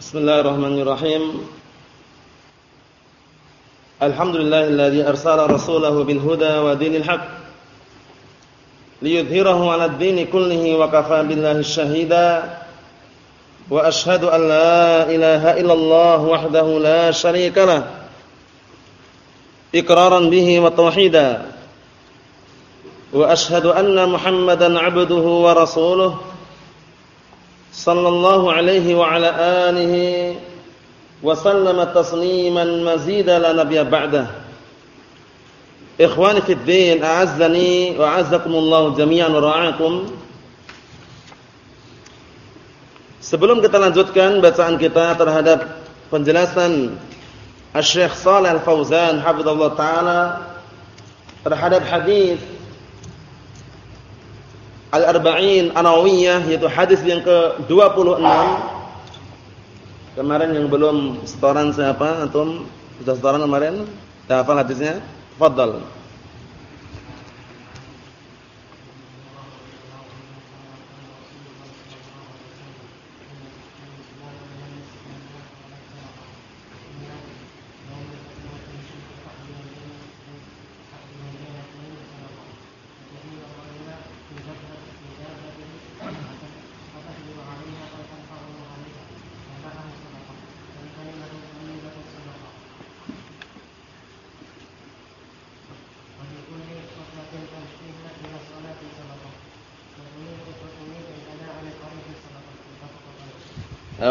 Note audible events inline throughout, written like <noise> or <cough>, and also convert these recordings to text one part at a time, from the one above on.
بسم الله الرحمن الرحيم الحمد لله الذي أرسل رسوله بالهدى ودين الحق ليظهره على الدين كله وكفى بالله الشهيدا وأشهد أن لا إله إلا الله وحده لا شريك له إقرارا به وتوحيدا وأشهد أن محمدا عبده ورسوله wa rasuluhu صلى الله عليه وعلى آله وسلم تسليما مزيدا لا نبي بعده إخواني في الدين أعزني وأعزكم الله جميعا ورعاكم Sebelum kita lanjutkan bacaan kita terhadap penjelasan Asy-Syaikh Shalih Al-Fauzan hafizallahu taala terhadap hadis Al-Arba'in Anawiyah yaitu hadis yang ke-26. Kemarin yang belum setoran siapa? Antum sudah setoran kemarin? Sudah hafal hadisnya? Fadhal.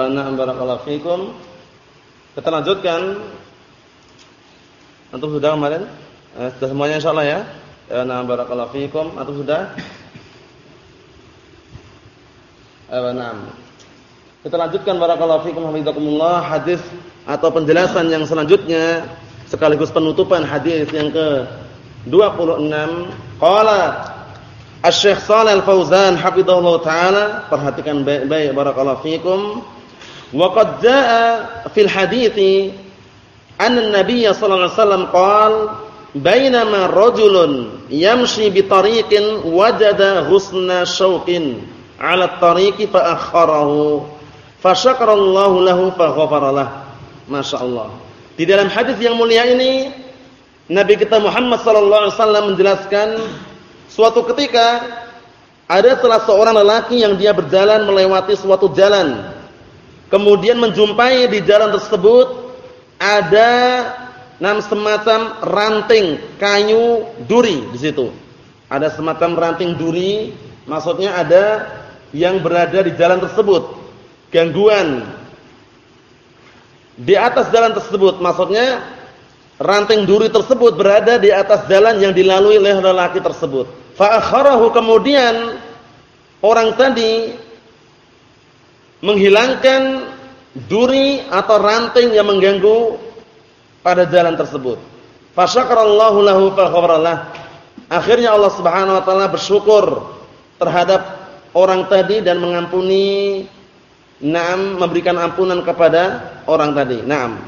Na'am barakallahu fikum. Kita lanjutkan. Antum sudah kemarin? Eh, sudah semuanya insyaallah ya. Na'am barakallahu fikum. Antum sudah? Eh, na'am. Kita lanjutkan barakallahu fikum hafizakumullah hadis atau penjelasan yang selanjutnya sekaligus penutupan hadis yang ke 26 qala Asy-Syaikh Shalal Al-Fauzan hafizahullah taala perhatikan baik-baik barakallahu fikum Wa qad jaa fil hadithi anna Nabiy sallallahu alaihi wasallam qala bainama rajulun yamshi bi tariqin wajada husna syauqin 'ala tariqi fa akharahu fa syakarallahu lahu fa ghafara. Masyaallah. Di dalam hadis yang mulia ini Nabi kita Muhammad sallallahu alaihi wasallam menjelaskan suatu ketika ada salah seorang lelaki yang dia berjalan melewati suatu jalan kemudian menjumpai di jalan tersebut ada nam semacam ranting kayu duri di situ. Ada semacam ranting duri, maksudnya ada yang berada di jalan tersebut. Gangguan di atas jalan tersebut, maksudnya ranting duri tersebut berada di atas jalan yang dilalui oleh lelaki tersebut. Fa kemudian orang tadi menghilangkan duri atau ranting yang mengganggu pada jalan tersebut. Fasyakarallahu lahu. Akhirnya Allah Subhanahu wa taala bersyukur terhadap orang tadi dan mengampuni Naam memberikan ampunan kepada orang tadi. Naam.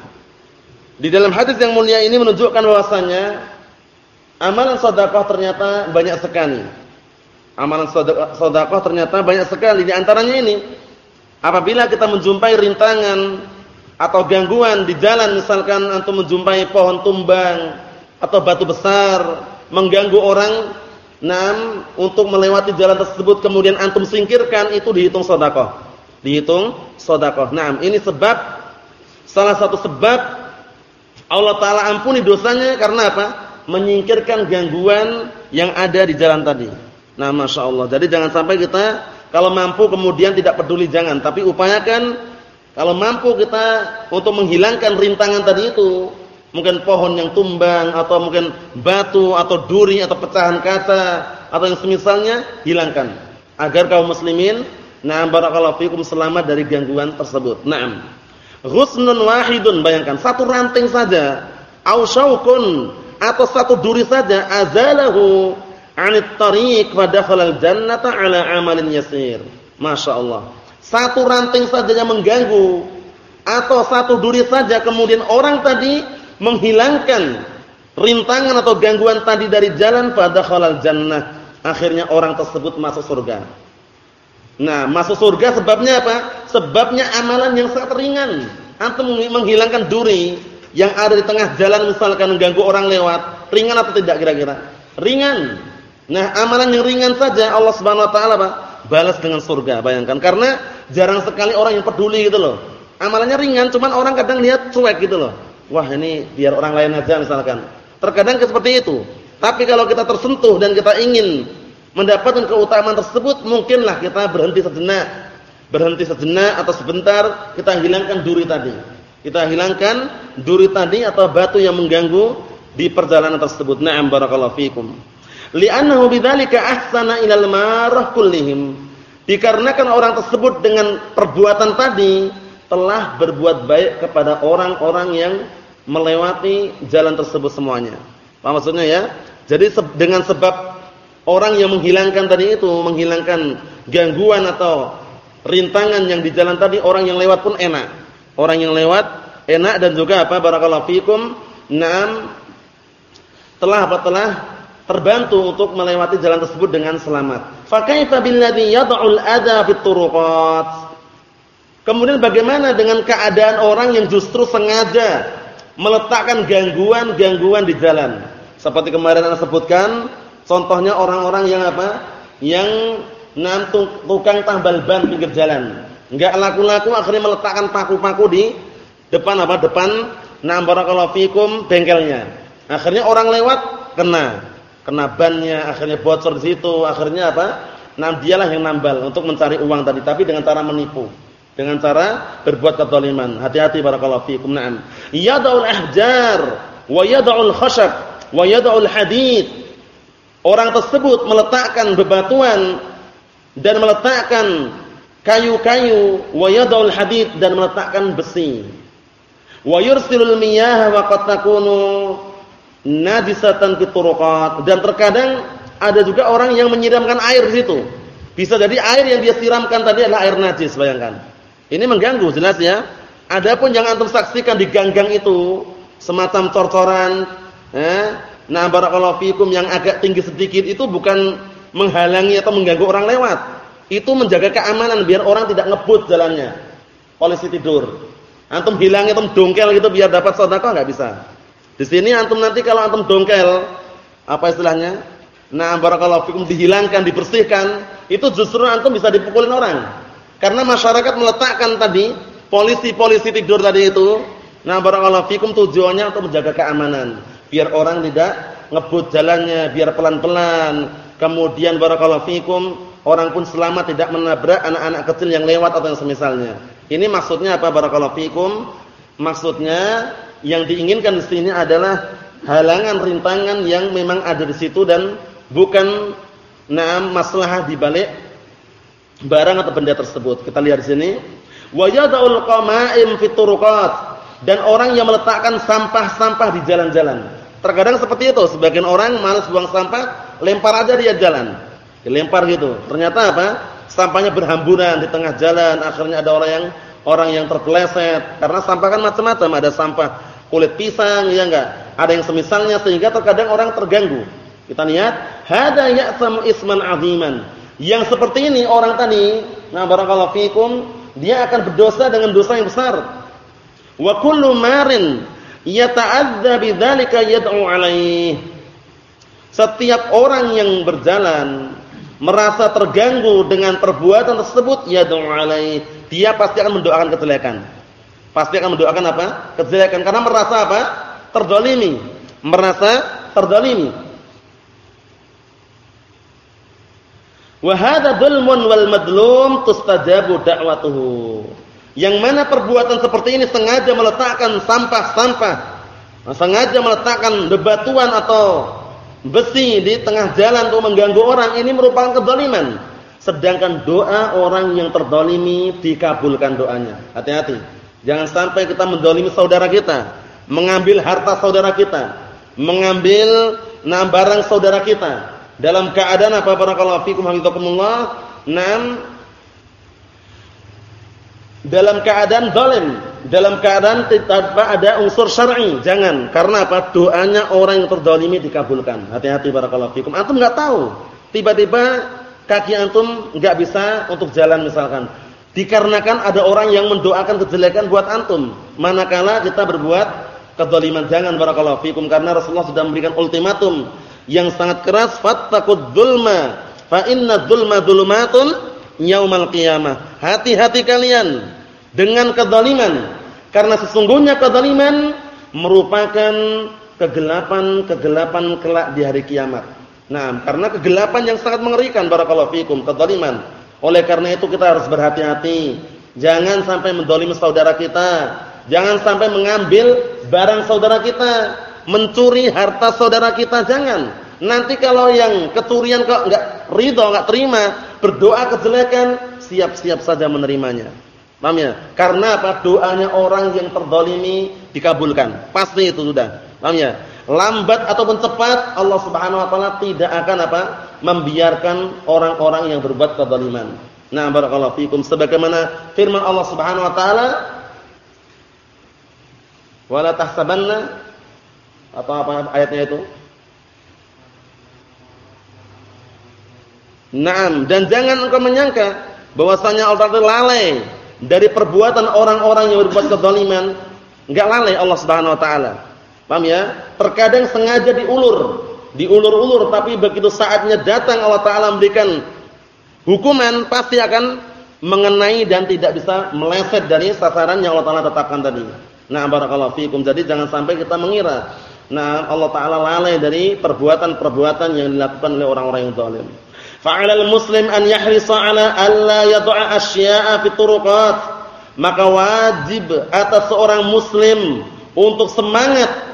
Di dalam hadis yang mulia ini menunjukkan bahwasanya amalan sedekah ternyata banyak sekali. Amalan sedekah ternyata banyak sekali di antaranya ini Apabila kita menjumpai rintangan atau gangguan di jalan misalkan antum menjumpai pohon tumbang atau batu besar mengganggu orang nam untuk melewati jalan tersebut kemudian antum singkirkan itu dihitung sedekah. Dihitung sedekah. Naam, ini sebab salah satu sebab Allah taala ampuni dosanya karena apa? Menyingkirkan gangguan yang ada di jalan tadi. Nah, Masya Allah. Jadi jangan sampai kita kalau mampu kemudian tidak peduli jangan, tapi upayakan kalau mampu kita untuk menghilangkan rintangan tadi itu, mungkin pohon yang tumbang atau mungkin batu atau duri atau pecahan kaca atau yang semisalnya hilangkan agar kaum muslimin na'am barakallahu fikum selamat dari gangguan tersebut. Naam. Ghusnun wahidun bayangkan satu ranting saja au atau satu duri saja azalahu 'anit tariq wa dakhala al-jannata 'ala 'amalin yasir. Masya Allah. Satu ranting saja mengganggu atau satu duri saja kemudian orang tadi menghilangkan rintangan atau gangguan tadi dari jalan pada halal jannah. Akhirnya orang tersebut masuk surga. Nah, masuk surga sebabnya apa? Sebabnya amalan yang sangat ringan. Antum menghilangkan duri yang ada di tengah jalan misalkan mengganggu orang lewat, ringan atau tidak kira-kira? Ringan. Nah, amalan yang ringan saja Allah Subhanahu wa taala balas dengan surga, bayangkan. Karena jarang sekali orang yang peduli gitu loh. Amalannya ringan, cuman orang kadang lihat cuek gitu loh. Wah, ini biar orang lain aja misalkan. Terkadang seperti itu. Tapi kalau kita tersentuh dan kita ingin mendapatkan keutamaan tersebut, mungkinlah kita berhenti sejenak berhenti sejenak atau sebentar kita hilangkan duri tadi. Kita hilangkan duri tadi atau batu yang mengganggu di perjalanan tersebut. Na'am barakallahu fikum. Li'annahu bidzalika ahsana ilal marah kullihim. Dikarenakan orang tersebut dengan perbuatan tadi telah berbuat baik kepada orang-orang yang melewati jalan tersebut semuanya. Apa maksudnya ya? Jadi dengan sebab orang yang menghilangkan tadi itu, menghilangkan gangguan atau rintangan yang di jalan tadi orang yang lewat pun enak. Orang yang lewat enak dan juga apa barakallahu fikum enam telah apa telah terbantu untuk melewati jalan tersebut dengan selamat. Fa kaifa billadzi yad'ul adza fit? Kemudian bagaimana dengan keadaan orang yang justru sengaja meletakkan gangguan-gangguan di jalan? Seperti kemarin Anda sebutkan, contohnya orang-orang yang apa? Yang Nam tukang tambal ban pinggir jalan. Enggak laku-laku akhirnya meletakkan paku-paku di depan apa? Depan nam barakallahu fikum bengkelnya. Akhirnya orang lewat kena. Kena bannya, akhirnya bocor di situ, akhirnya apa? Nam dialah yang nambal untuk mencari uang tadi, tapi dengan cara menipu. Dengan cara berbuat kezaliman. Hati-hati barakallahu fikum. Naam. Yad'ul ahjar wa yad'ul khashab wa yad'ul hadid. Orang tersebut meletakkan bebatuan dan meletakkan kayu-kayu wa yadul hadid dan meletakkan besi. Wa yursilul miyah wa qad najisatan fi dan terkadang ada juga orang yang menyiramkan air di situ. Bisa jadi air yang dia siramkan tadi adalah air najis, bayangkan. Ini mengganggu jelas ya. Adapun yang antum saksikan di ganggang itu semacam cor-coran, eh, nah barakallahu fikum yang agak tinggi sedikit itu bukan menghalangi atau mengganggu orang lewat. Itu menjaga keamanan biar orang tidak ngebut jalannya. Polisi tidur. Antum hilang antum dongkel gitu biar dapat sedekah enggak bisa. Di sini antum nanti kalau antum dongkel apa istilahnya? Nah, barakallahu fikum dihilangkan, dibersihkan, itu justru antum bisa dipukulin orang. Karena masyarakat meletakkan tadi polisi-polisi tidur tadi itu, nah barakallahu fikum tujuannya untuk menjaga keamanan, biar orang tidak ngebut jalannya, biar pelan-pelan, Kemudian barakallahu fikum, orang pun selamat tidak menabrak anak-anak kecil yang lewat atau yang semisalnya. Ini maksudnya apa barakallahu fikum? Maksudnya yang diinginkan di sini adalah halangan rintangan yang memang ada di situ dan bukan na'am maslahah di balik barang atau benda tersebut. Kita lihat di sini. Wa yad'ul qama'im dan orang yang meletakkan sampah-sampah di jalan-jalan. Terkadang seperti itu, sebagian orang malas buang sampah, lempar aja dia jalan. Dilempar gitu. Ternyata apa? Sampahnya berhamburan di tengah jalan, akhirnya ada orang yang orang yang terpeleset. Karena sampah kan macam-macam, ada sampah kulit pisang ya enggak? Ada yang semisalnya sehingga terkadang orang terganggu. Kita lihat, hada ya'sam isman 'aziman. Yang seperti ini orang tadi, nah barakallahu fikum, dia akan berdosa dengan dosa yang besar. Wa kullu marin yata'adza bidzalika yad'u alaihi setiap orang yang berjalan merasa terganggu dengan perbuatan tersebut, ya alai, dia pasti akan mendoakan kejelekan. Pasti akan mendoakan apa? Kejelekan karena merasa apa? Terdolimi. Merasa terdolimi. Wa hadza dzulmun wal madlum tustajabu da'watuhu. Yang mana perbuatan seperti ini sengaja meletakkan sampah-sampah, sengaja meletakkan bebatuan atau besi di tengah jalan untuk mengganggu orang ini merupakan kezaliman. Sedangkan doa orang yang terdolimi dikabulkan doanya. Hati-hati. Jangan sampai kita mendolimi saudara kita. Mengambil harta saudara kita. Mengambil nah barang saudara kita. Dalam keadaan apa? Barakallahu fikum hafizakumullah. Nam dalam keadaan zalim, dalam keadaan tanpa ada unsur syar'i. Jangan, karena apa? Doanya orang yang terdolimi dikabulkan. Hati-hati barakallahu fikum. Antum enggak tahu. Tiba-tiba kaki antum enggak bisa untuk jalan misalkan. Dikarenakan ada orang yang mendoakan kejelekan buat antum. Manakala kita berbuat kezaliman jangan barakallahu fikum karena Rasulullah sudah memberikan ultimatum yang sangat keras fattaqud dzulma fa inna dzulma dzulumatun yaumal qiyamah. Hati-hati kalian dengan kezaliman karena sesungguhnya kezaliman merupakan kegelapan-kegelapan kelak di hari kiamat. Nah, karena kegelapan yang sangat mengerikan barakallahu fikum kezaliman oleh karena itu kita harus berhati-hati. Jangan sampai mendolimi saudara kita. Jangan sampai mengambil barang saudara kita. Mencuri harta saudara kita. Jangan. Nanti kalau yang kecurian kok enggak ridho, enggak terima, berdoa kejelekan, siap-siap saja menerimanya. Paham ya? Karena apa? Doanya orang yang terdolimi dikabulkan. Pasti itu sudah. Paham ya? lambat ataupun cepat Allah Subhanahu wa taala tidak akan apa? Membiarkan orang-orang yang berbuat kezaliman. Nah, barakallahu fikum sebagaimana firman Allah Subhanahu wa taala wala tahsabanna apa apa ayatnya itu? Naam, dan jangan engkau menyangka bahwasanya Allah Taala lalai dari perbuatan orang-orang yang berbuat kezaliman. Enggak lalai Allah Subhanahu wa taala. Paham ya? Terkadang sengaja diulur, diulur-ulur tapi begitu saatnya datang Allah taala memberikan hukuman pasti akan mengenai dan tidak bisa meleset dari sasaran yang Allah taala tetapkan tadi. Nah, barakallahu fikum. Jadi jangan sampai kita mengira nah Allah taala lalai dari perbuatan-perbuatan yang dilakukan oleh orang-orang yang zalim. Fa'alal muslim an yahrisa 'ala alla yad'a asya'a fi turuqat. Maka wajib atas seorang muslim untuk semangat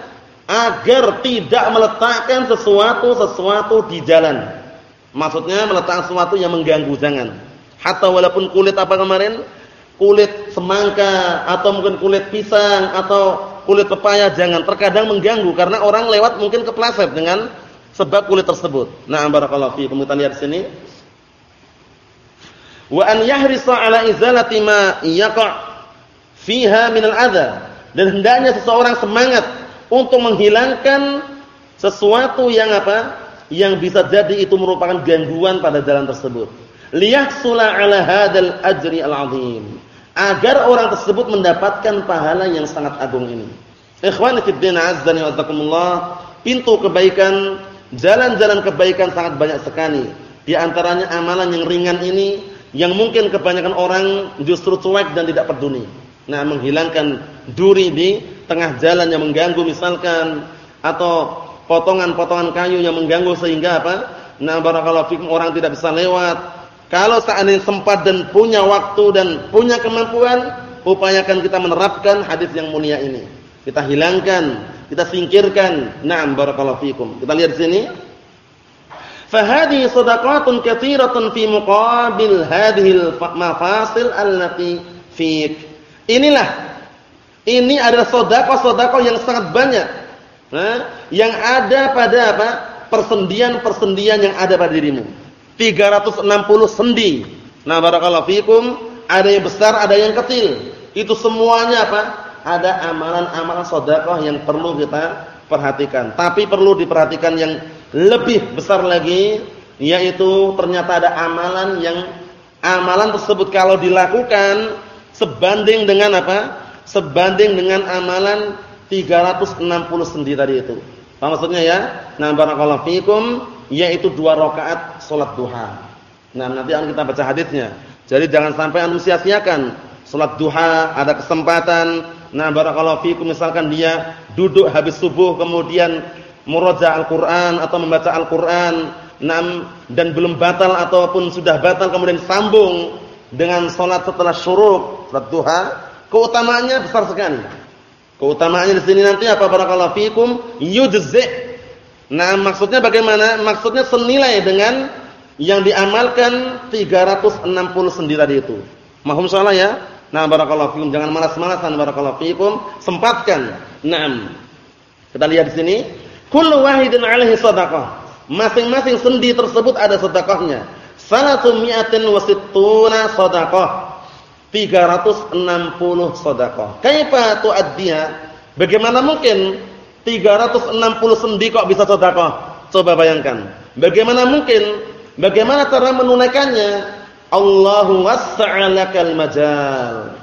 agar tidak meletakkan sesuatu-sesuatu di jalan. Maksudnya meletakkan sesuatu yang mengganggu jangan. Hatta walaupun kulit apa kemarin? Kulit semangka atau mungkin kulit pisang atau kulit pepaya jangan terkadang mengganggu karena orang lewat mungkin kepleset dengan sebab kulit tersebut. Nah, barakallahu fiikum. Kita lihat sini. Wa an yahrisa ala izalati ma yaqa' fiha min al-adha. Dan hendaknya seseorang semangat untuk menghilangkan sesuatu yang apa? Yang bisa jadi itu merupakan gangguan pada jalan tersebut. Liyahsula 'ala hadzal ajri al-'azim. Agar orang tersebut mendapatkan pahala yang sangat agung ini. Ikhwani fi din azzani wa pintu kebaikan, jalan-jalan kebaikan sangat banyak sekali. Di antaranya amalan yang ringan ini yang mungkin kebanyakan orang justru cuek dan tidak peduli. Nah, menghilangkan duri di tengah jalan yang mengganggu misalkan atau potongan-potongan kayu yang mengganggu sehingga apa? Nah, barakallahu fikum orang tidak bisa lewat. Kalau seandainya sempat dan punya waktu dan punya kemampuan, upayakan kita menerapkan hadis yang mulia ini. Kita hilangkan, kita singkirkan. Naam barakallahu fikum. Kita lihat sini. Fahadi sadaqatun katsiratun fi muqabil hadhil mafasil allati fik. Inilah ini adalah sodako-sodako yang sangat banyak. Nah, yang ada pada apa? Persendian-persendian yang ada pada dirimu. 360 sendi. Nah, barakallahu fikum, ada yang besar, ada yang kecil. Itu semuanya apa? Ada amalan-amalan sodakoh yang perlu kita perhatikan. Tapi perlu diperhatikan yang lebih besar lagi, yaitu ternyata ada amalan yang amalan tersebut kalau dilakukan sebanding dengan apa? Sebanding dengan amalan 360 sendi tadi itu. Apa maksudnya ya? Nah, barakallahu fikum yaitu dua rakaat salat duha. Nah, nanti akan kita baca hadisnya. Jadi jangan sampai antum sia-siakan salat duha, ada kesempatan. Nah, barakallahu fikum misalkan dia duduk habis subuh kemudian muraja Al-Qur'an atau membaca Al-Qur'an, nah, dan belum batal ataupun sudah batal kemudian sambung dengan salat setelah syuruk, salat duha, Keutamaannya besar sekali. Keutamaannya di sini nanti apa barakallahu fikum yujzi. Nah, maksudnya bagaimana? Maksudnya senilai dengan yang diamalkan 360 sendi tadi itu. Mahum salah ya? Nah, barakallahu fikum jangan malas-malasan barakallahu fikum, sempatkan. Naam. Kita lihat di sini, kullu wahidin alaihi shadaqah. Masing-masing sendi tersebut ada sedekahnya. Salatu mi'atin wa sittuna shadaqah. 360 sedekah. Kaifa tu'addiha? Bagaimana mungkin 360 sendi kok bisa sedekah? Coba bayangkan. Bagaimana mungkin? Bagaimana cara menunaikannya? Allahu wassa'alakal majal.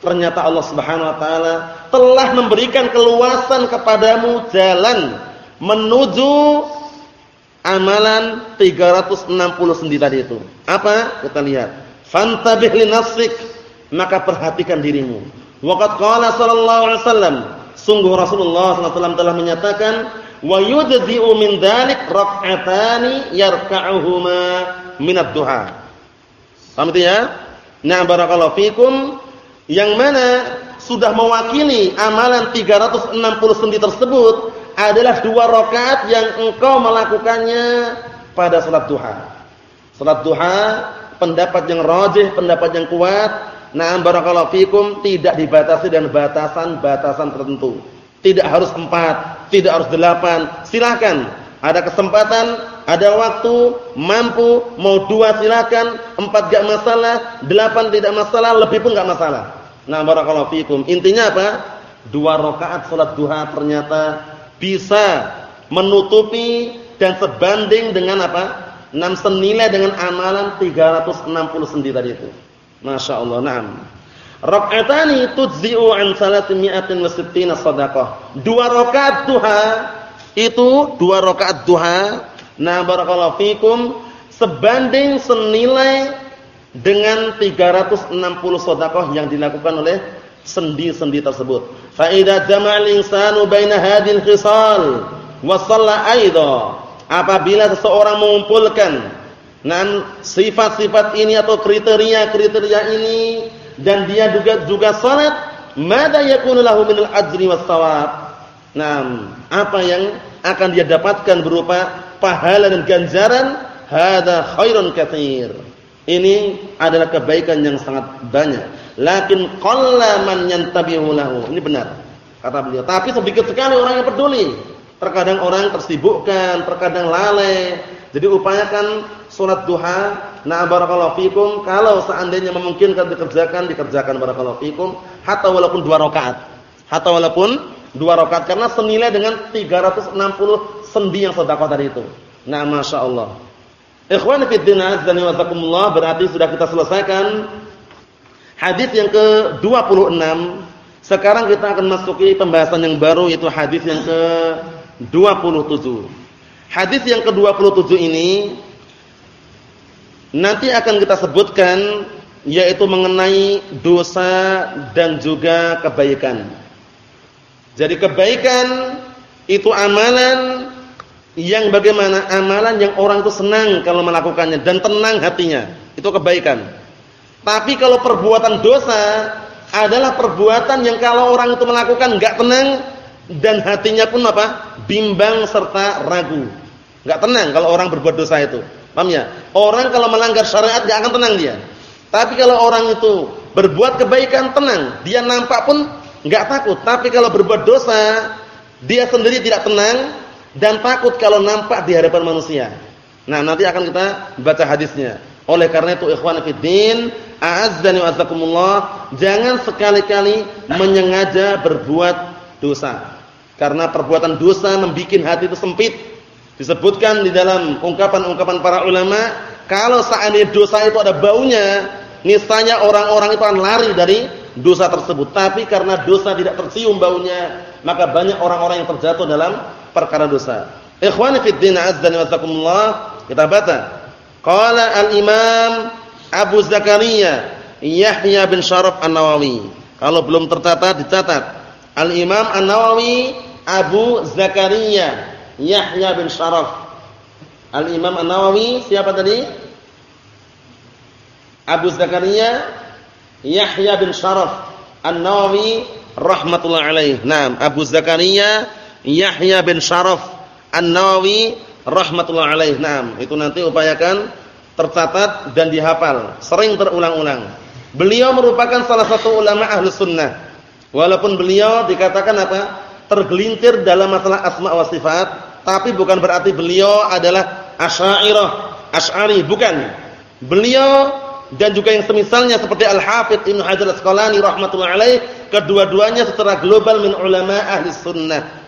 Ternyata Allah Subhanahu wa taala telah memberikan keluasan kepadamu jalan menuju amalan 360 sendi tadi itu. Apa? Kita lihat. Fantabih li maka perhatikan dirimu. Waqad qala sallallahu alaihi wasallam, sungguh Rasulullah sallallahu alaihi wasallam telah menyatakan wa yudhi'u min dzalik rak'atani yarka'uhuma min ad-duha. Paham ya? Nah, barakallahu fikum yang mana sudah mewakili amalan 360 sendi tersebut adalah dua rakaat yang engkau melakukannya pada salat duha. Salat duha pendapat yang rajih, pendapat yang kuat. Nah, barakallahu fikum tidak dibatasi dengan batasan-batasan tertentu. Tidak harus empat, tidak harus delapan. Silakan. Ada kesempatan, ada waktu, mampu, mau dua silakan, empat gak masalah, delapan tidak masalah, lebih pun gak masalah. Nah, barakallahu fikum. Intinya apa? Dua rakaat salat duha ternyata bisa menutupi dan sebanding dengan apa? Enam senilai dengan amalan 360 sendi tadi itu. Masya Allah, na'am. Rak'atani tudzi'u an salati wa sittina sadaqah. Dua rakaat duha itu dua rakaat duha. Nah, barakallahu fikum sebanding senilai dengan 360 sedekah yang dilakukan oleh sendi-sendi tersebut. Fa idza insanu baina hadhil khisal wa shalla. Apabila seseorang mengumpulkan dengan sifat-sifat ini atau kriteria-kriteria ini dan dia juga juga salat, mada yakunu lahu minal ajri was. Nah, apa yang akan dia dapatkan berupa pahala dan ganjaran? Hada khairun katsir. Ini adalah kebaikan yang sangat banyak. Lakin qalla man yantabihu lahu. Ini benar kata beliau. Tapi sedikit sekali orang yang peduli. Terkadang orang tersibukkan, terkadang lalai. Jadi upayakan salat duha. Na barakallahu fikum. Kalau seandainya memungkinkan dikerjakan, dikerjakan barakallahu fikum. Hatta walaupun dua rakaat. Hatta walaupun dua rakaat karena senilai dengan 360 sendi yang sedekah tadi itu. Nah, Masya Allah. Ikhwan fi din azza wa jazakumullah berarti sudah kita selesaikan hadis yang ke-26. Sekarang kita akan masuki pembahasan yang baru yaitu hadis yang ke-27. Hadis yang ke-27 ini nanti akan kita sebutkan yaitu mengenai dosa dan juga kebaikan. Jadi kebaikan itu amalan yang bagaimana amalan yang orang itu senang kalau melakukannya dan tenang hatinya. Itu kebaikan. Tapi kalau perbuatan dosa adalah perbuatan yang kalau orang itu melakukan enggak tenang dan hatinya pun apa? bimbang serta ragu. Enggak tenang kalau orang berbuat dosa itu. Paham ya? Orang kalau melanggar syariat enggak akan tenang dia. Tapi kalau orang itu berbuat kebaikan tenang, dia nampak pun enggak takut. Tapi kalau berbuat dosa, dia sendiri tidak tenang, dan takut kalau nampak di hadapan manusia. Nah, nanti akan kita baca hadisnya. Oleh karena itu ikhwan fillah, a'azzani wa jangan sekali-kali menyengaja berbuat dosa. Karena perbuatan dosa membuat hati itu sempit. Disebutkan di dalam ungkapan-ungkapan para ulama, kalau seandainya dosa itu ada baunya, niscaya orang-orang itu akan lari dari dosa tersebut. Tapi karena dosa tidak tercium baunya, maka banyak orang-orang yang terjatuh dalam perkara dosa. Ikhwani fi din azza wa kita baca. Qala al-Imam Abu Zakaria Yahya bin Syaraf An-Nawawi. Kalau belum tercatat dicatat. Al-Imam An-Nawawi Abu Zakaria Yahya bin Syaraf. Al-Imam An-Nawawi siapa tadi? Abu Zakaria Yahya bin Syaraf An-Nawawi rahmatullah alaih. Naam, Abu Zakaria Yahya bin Syaraf An-Nawawi rahmatullah alaih. Naam, itu nanti upayakan tercatat dan dihafal, sering terulang-ulang. Beliau merupakan salah satu ulama ahlu sunnah. Walaupun beliau dikatakan apa? Tergelincir dalam masalah asma wa sifat, tapi bukan berarti beliau adalah asy'ariyah, asy'ari, bukan. Beliau dan juga yang semisalnya seperti Al-Hafidz Ibnu Hajar Al-Asqalani rahimatullah alaih, kedua-duanya secara global min ulama ahli sunnah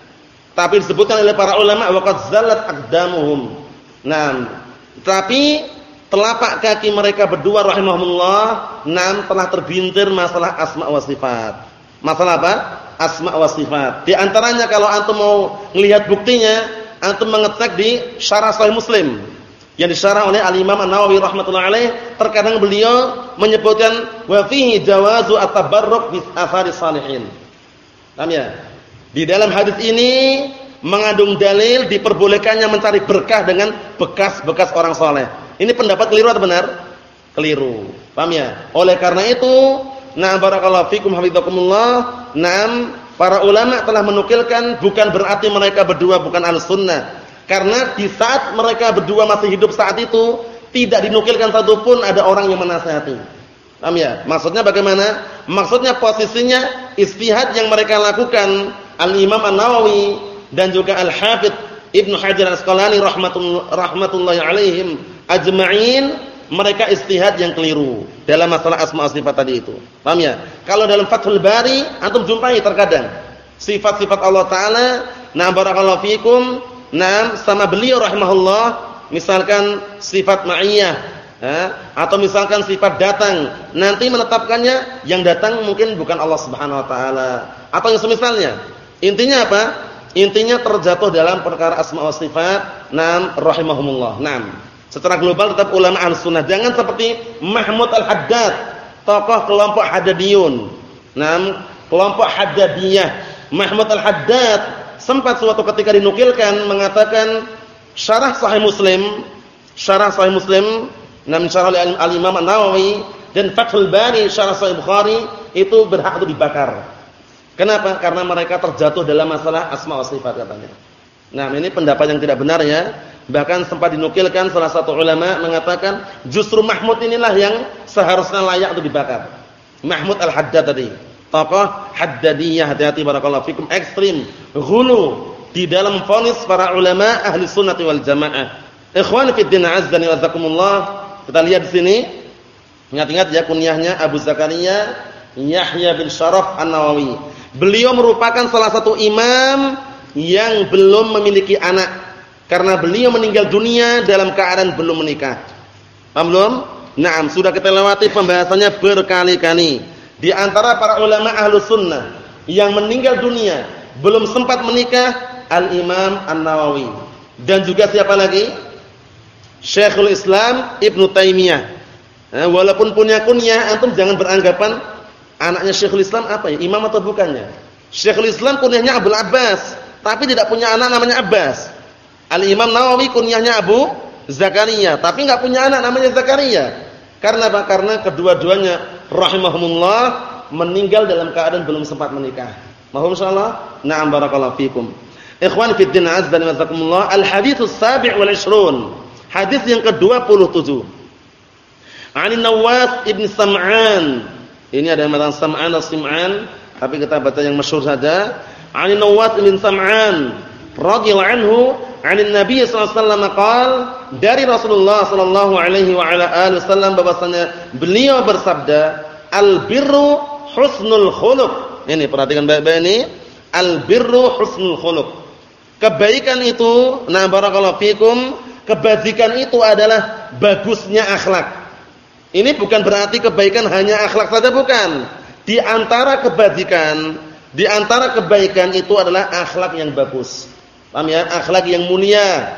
tapi disebutkan oleh para ulama waqad zallat aqdamuhum. Nah, tapi telapak kaki mereka berdua rahimahumullah nam telah terbintir masalah asma wa sifat. Masalah apa? Asma wa sifat. Di antaranya kalau antum mau melihat buktinya, antum mengecek di Syarah Sahih Muslim yang disyarah oleh Al-Imam An-Nawawi rahimatullah alaih, terkadang beliau menyebutkan wa fihi jawazu at-tabarruk bi athari salihin. Paham ya? Di dalam hadis ini mengandung dalil diperbolehkannya mencari berkah dengan bekas-bekas orang soleh. Ini pendapat keliru atau benar? Keliru. Paham ya? Oleh karena itu, na barakallahu fikum hafizakumullah, na'am para ulama telah menukilkan bukan berarti mereka berdua bukan al-sunnah. Karena di saat mereka berdua masih hidup saat itu, tidak dinukilkan satupun ada orang yang menasihati. Paham ya? Maksudnya bagaimana? Maksudnya posisinya istihad yang mereka lakukan Al-Imam An-Nawawi dan juga Al-Hafidz Ibnu Hajar Al-Asqalani rahmatullahi alaihim ajma'in mereka istihad yang keliru dalam masalah asma sifat tadi itu. Paham ya? Kalau dalam Fathul Bari antum jumpai terkadang sifat-sifat Allah taala, na barakallahu fikum, na sama beliau rahimahullah, misalkan sifat ma'iyah, atau misalkan sifat datang, nanti menetapkannya yang datang mungkin bukan Allah Subhanahu wa taala atau yang semisalnya. Intinya apa? Intinya terjatuh dalam perkara asma wa sifat, nam rahimahumullah. Naam. Secara global tetap ulama al-sunnah. Jangan seperti Mahmud al-Haddad, tokoh kelompok Haddadiyun. Nah, kelompok Haddadiyah. Mahmud al-Haddad sempat suatu ketika dinukilkan mengatakan syarah sahih Muslim, syarah sahih Muslim, nam syarah al-Imam An-Nawawi dan Fathul Bari syarah sahih Bukhari itu berhak untuk dibakar. Kenapa? Karena mereka terjatuh dalam masalah asma wa sifat katanya. Nah, ini pendapat yang tidak benar ya. Bahkan sempat dinukilkan salah satu ulama mengatakan justru Mahmud inilah yang seharusnya layak untuk dibakar. Mahmud Al-Haddad tadi. Tokoh Haddadiyah hati-hati barakallahu fikum ekstrim, ghulu di dalam vonis para ulama ahli sunnati wal jamaah. Ikhwan fi din wa zakumullah. Kita lihat di sini. Ingat-ingat ya kunyahnya Abu Zakaria Yahya bin Syaraf An-Nawawi. Beliau merupakan salah satu imam yang belum memiliki anak karena beliau meninggal dunia dalam keadaan belum menikah. Paham belum? Naam, sudah kita lewati pembahasannya berkali-kali. Di antara para ulama ahlu sunnah yang meninggal dunia belum sempat menikah, Al-Imam An-Nawawi. Dan juga siapa lagi? Syekhul Islam Ibn Taimiyah. Nah, walaupun punya kunyah, antum jangan beranggapan anaknya Syekhul Islam apa ya? Imam atau bukannya? Syekhul Islam kunyahnya Abdul Abbas, tapi tidak punya anak namanya Abbas. Al-Imam Nawawi kunyahnya Abu Zakaria, tapi enggak punya anak namanya Zakaria. Karena apa? Karena kedua-duanya rahimahumullah meninggal dalam keadaan belum sempat menikah. Mohon insyaallah. Na'am barakallahu fikum. Ikhwan fi din azza wa jazakumullah. Al-hadits as-sabi' wal 20. Hadis yang ke-27. An Nawas ibn Sam'an. Ini ada yang mengatakan Sam'an atau Sim'an, tapi kita baca yang masyhur saja. An Nawas ibn Sam'an radhiyallahu anhu 'an Nabi sallallahu alaihi wasallam dari Rasulullah sallallahu alaihi wa ala alihi wasallam bahwasanya beliau bersabda al birru husnul khuluq. Ini perhatikan baik-baik ini. Al birru husnul khuluq. Kebaikan itu nah barakallahu fikum kebajikan itu adalah bagusnya akhlak. Ini bukan berarti kebaikan hanya akhlak saja bukan. Di antara kebajikan di antara kebaikan itu adalah akhlak yang bagus Paham ya? Akhlak yang mulia.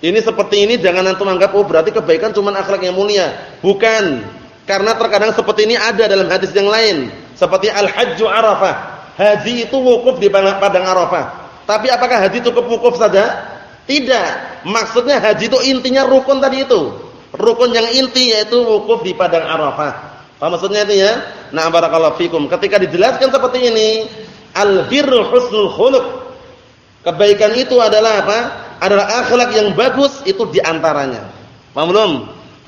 Ini seperti ini jangan antum anggap oh berarti kebaikan cuma akhlak yang mulia. Bukan. Karena terkadang seperti ini ada dalam hadis yang lain. Seperti al-hajju arafah. Haji itu wukuf di padang Arafah. Tapi apakah haji cukup wukuf saja? Tidak. Maksudnya haji itu intinya rukun tadi itu. Rukun yang inti yaitu wukuf di padang Arafah. Apa maksudnya itu ya? Nah barakallahu fikum. Ketika dijelaskan seperti ini, al-birru husnul khuluq Kebaikan itu adalah apa? Adalah akhlak yang bagus itu di antaranya. Paham belum?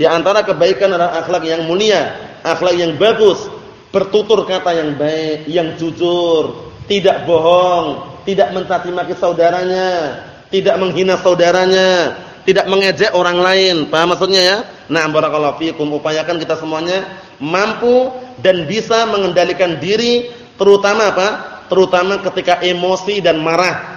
Di antara kebaikan adalah akhlak yang mulia, akhlak yang bagus, bertutur kata yang baik, yang jujur, tidak bohong, tidak mencaci maki saudaranya, tidak menghina saudaranya, tidak mengejek orang lain. Paham maksudnya ya? Nah, barakallahu fiikum. Upayakan kita semuanya mampu dan bisa mengendalikan diri terutama apa? Terutama ketika emosi dan marah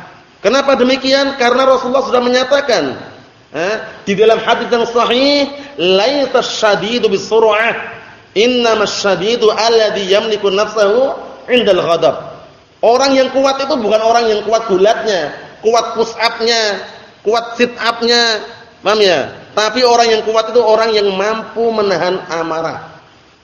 Kenapa demikian? Karena Rasulullah sudah menyatakan, Eh? Di dalam hadis yang sahih, laisa syadidu bisur'ah. Innamas syadidu alladhi yamliku nafsahu 'indal ghadab. Orang yang kuat itu bukan orang yang kuat gulatnya, kuat push up-nya, kuat sit up-nya. Ya? Tapi orang yang kuat itu orang yang mampu menahan amarah.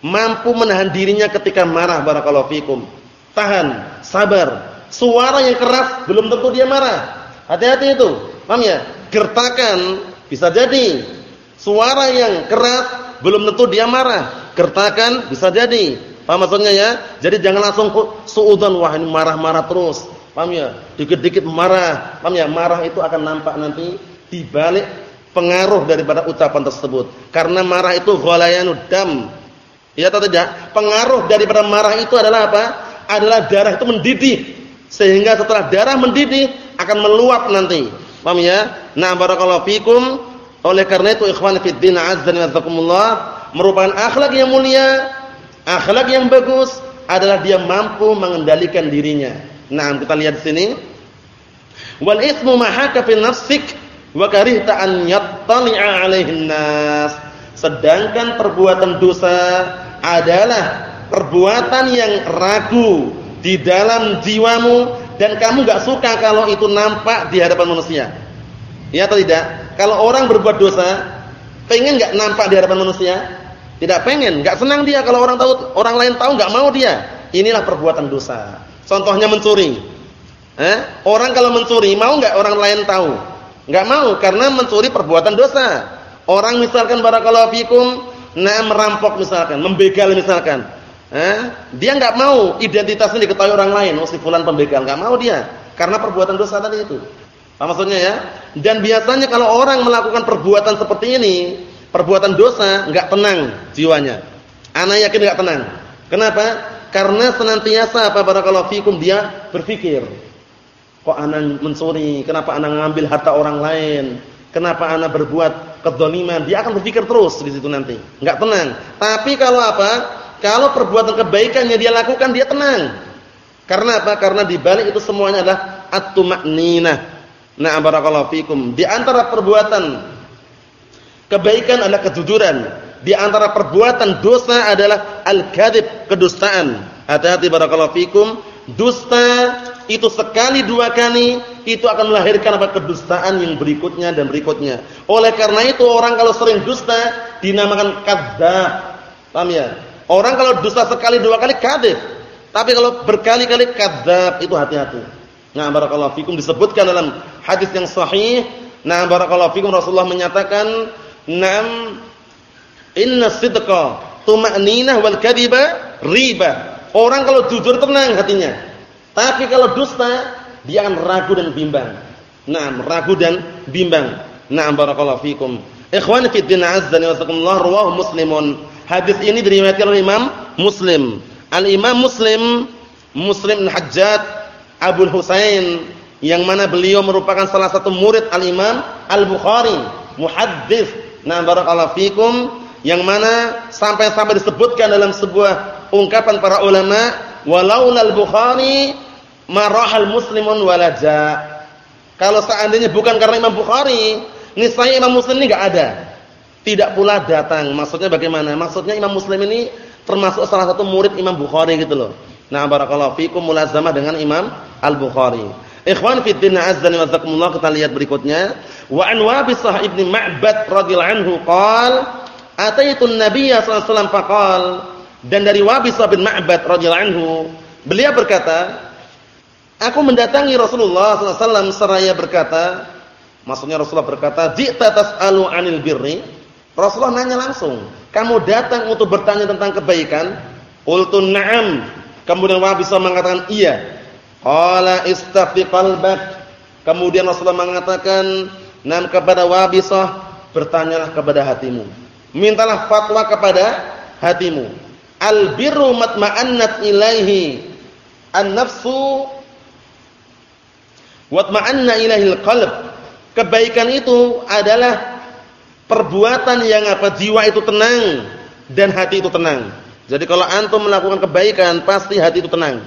Mampu menahan dirinya ketika marah barakallahu fikum. Tahan, sabar. Suara yang keras belum tentu dia marah. Hati-hati itu. Paham ya? Gertakan bisa jadi. Suara yang keras belum tentu dia marah. Gertakan bisa jadi. Paham maksudnya ya? Jadi jangan langsung suudan wah ini marah-marah terus. Paham ya? Dikit-dikit marah. Paham ya? Marah itu akan nampak nanti di balik pengaruh daripada ucapan tersebut. Karena marah itu ghalayanud dam. Ya atau tidak? Pengaruh daripada marah itu adalah apa? Adalah darah itu mendidih. Sehingga setelah darah mendidih akan meluap nanti. Paham ya? Nah, barakallahu fikum. Oleh karena itu ikhwan fi din azza wa jazakumullah merupakan akhlak yang mulia, akhlak yang bagus adalah dia mampu mengendalikan dirinya. Nah, kita lihat sini. Wal itsmu ma haka fi nafsik wa karihta an yattali'a 'alaihin nas. Sedangkan perbuatan dosa adalah perbuatan yang ragu di dalam jiwamu dan kamu gak suka kalau itu nampak di hadapan manusia. Ya atau tidak? Kalau orang berbuat dosa, pengen gak nampak di hadapan manusia? Tidak pengen, gak senang dia kalau orang tahu, orang lain tahu gak mau dia. Inilah perbuatan dosa. Contohnya mencuri. Eh? Orang kalau mencuri mau gak orang lain tahu? Gak mau karena mencuri perbuatan dosa. Orang misalkan barakallahu fikum, nah merampok misalkan, membegal misalkan. Eh, dia nggak mau identitasnya diketahui orang lain, oh si fulan pembegal, nggak mau dia karena perbuatan dosa tadi itu. Apa maksudnya ya? Dan biasanya kalau orang melakukan perbuatan seperti ini, perbuatan dosa, nggak tenang jiwanya. Anak yakin nggak tenang. Kenapa? Karena senantiasa apa barakallahu fikum dia berpikir, kok anak mencuri, kenapa anak ngambil harta orang lain? Kenapa anak berbuat kedzaliman? Dia akan berpikir terus di situ nanti. nggak tenang. Tapi kalau apa? Kalau perbuatan kebaikan yang dia lakukan dia tenang. Karena apa? Karena di balik itu semuanya adalah at-tuma'ninah. Nah, barakallahu fikum. Di antara perbuatan kebaikan adalah kejujuran. Di antara perbuatan dosa adalah al-kadzib, kedustaan. Hati-hati barakallahu fikum. Dusta itu sekali dua kali itu akan melahirkan apa kedustaan yang berikutnya dan berikutnya. Oleh karena itu orang kalau sering dusta dinamakan kadzdzab. Paham ya? Orang kalau dusta sekali dua kali kadzib. Tapi kalau berkali-kali kadzab itu hati-hati. Nah, barakallahu fikum disebutkan dalam hadis yang sahih, nah barakallahu fikum Rasulullah menyatakan, "Nam inna sidqa tuma'ninah wal kadhiba riba." Orang kalau jujur tenang hatinya. Tapi kalau dusta dia akan ragu dan bimbang. Nah, ragu dan bimbang. Nah, barakallahu fikum. Ikhwani fi din azza wa jalla, rawahu Muslimun. Hadis ini diriwayatkan oleh Imam Muslim. Al-Imam Muslim Muslim bin Abu Husain yang mana beliau merupakan salah satu murid Al-Imam Al-Bukhari, muhaddis. Nah, barakallahu fikum yang mana sampai-sampai disebutkan dalam sebuah ungkapan para ulama, walau al-Bukhari marahal muslimun walaja. Kalau seandainya bukan karena Imam Bukhari, niscaya Imam Muslim ini enggak ada tidak pula datang. Maksudnya bagaimana? Maksudnya Imam Muslim ini termasuk salah satu murid Imam Bukhari gitu loh. Nah, barakallahu fikum mulazamah dengan Imam Al-Bukhari. Ikhwan fi din azza wa jazakumullah kita lihat berikutnya. Wa an Wabisah ibn Ma'bad radhiyallahu anhu qala ataitu an-nabiy sallallahu alaihi wasallam dan dari Wabisah bin Ma'bad radhiyallahu anhu beliau berkata Aku mendatangi Rasulullah sallallahu alaihi wasallam seraya berkata maksudnya Rasulullah berkata ji'ta tas'alu 'anil birri Rasulullah nanya langsung, "Kamu datang untuk bertanya tentang kebaikan?" Qultu na'am. Kemudian Wabisah mengatakan, "Iya." Qala istafti qalbak. Kemudian Rasulullah mengatakan, "Nam kepada Wabisah, bertanyalah kepada hatimu. Mintalah fatwa kepada hatimu. Al-birru matma'annat ilaihi an-nafsu watma'anna ilaihi al-qalb." Kebaikan itu adalah perbuatan yang apa jiwa itu tenang dan hati itu tenang. Jadi kalau antum melakukan kebaikan pasti hati itu tenang.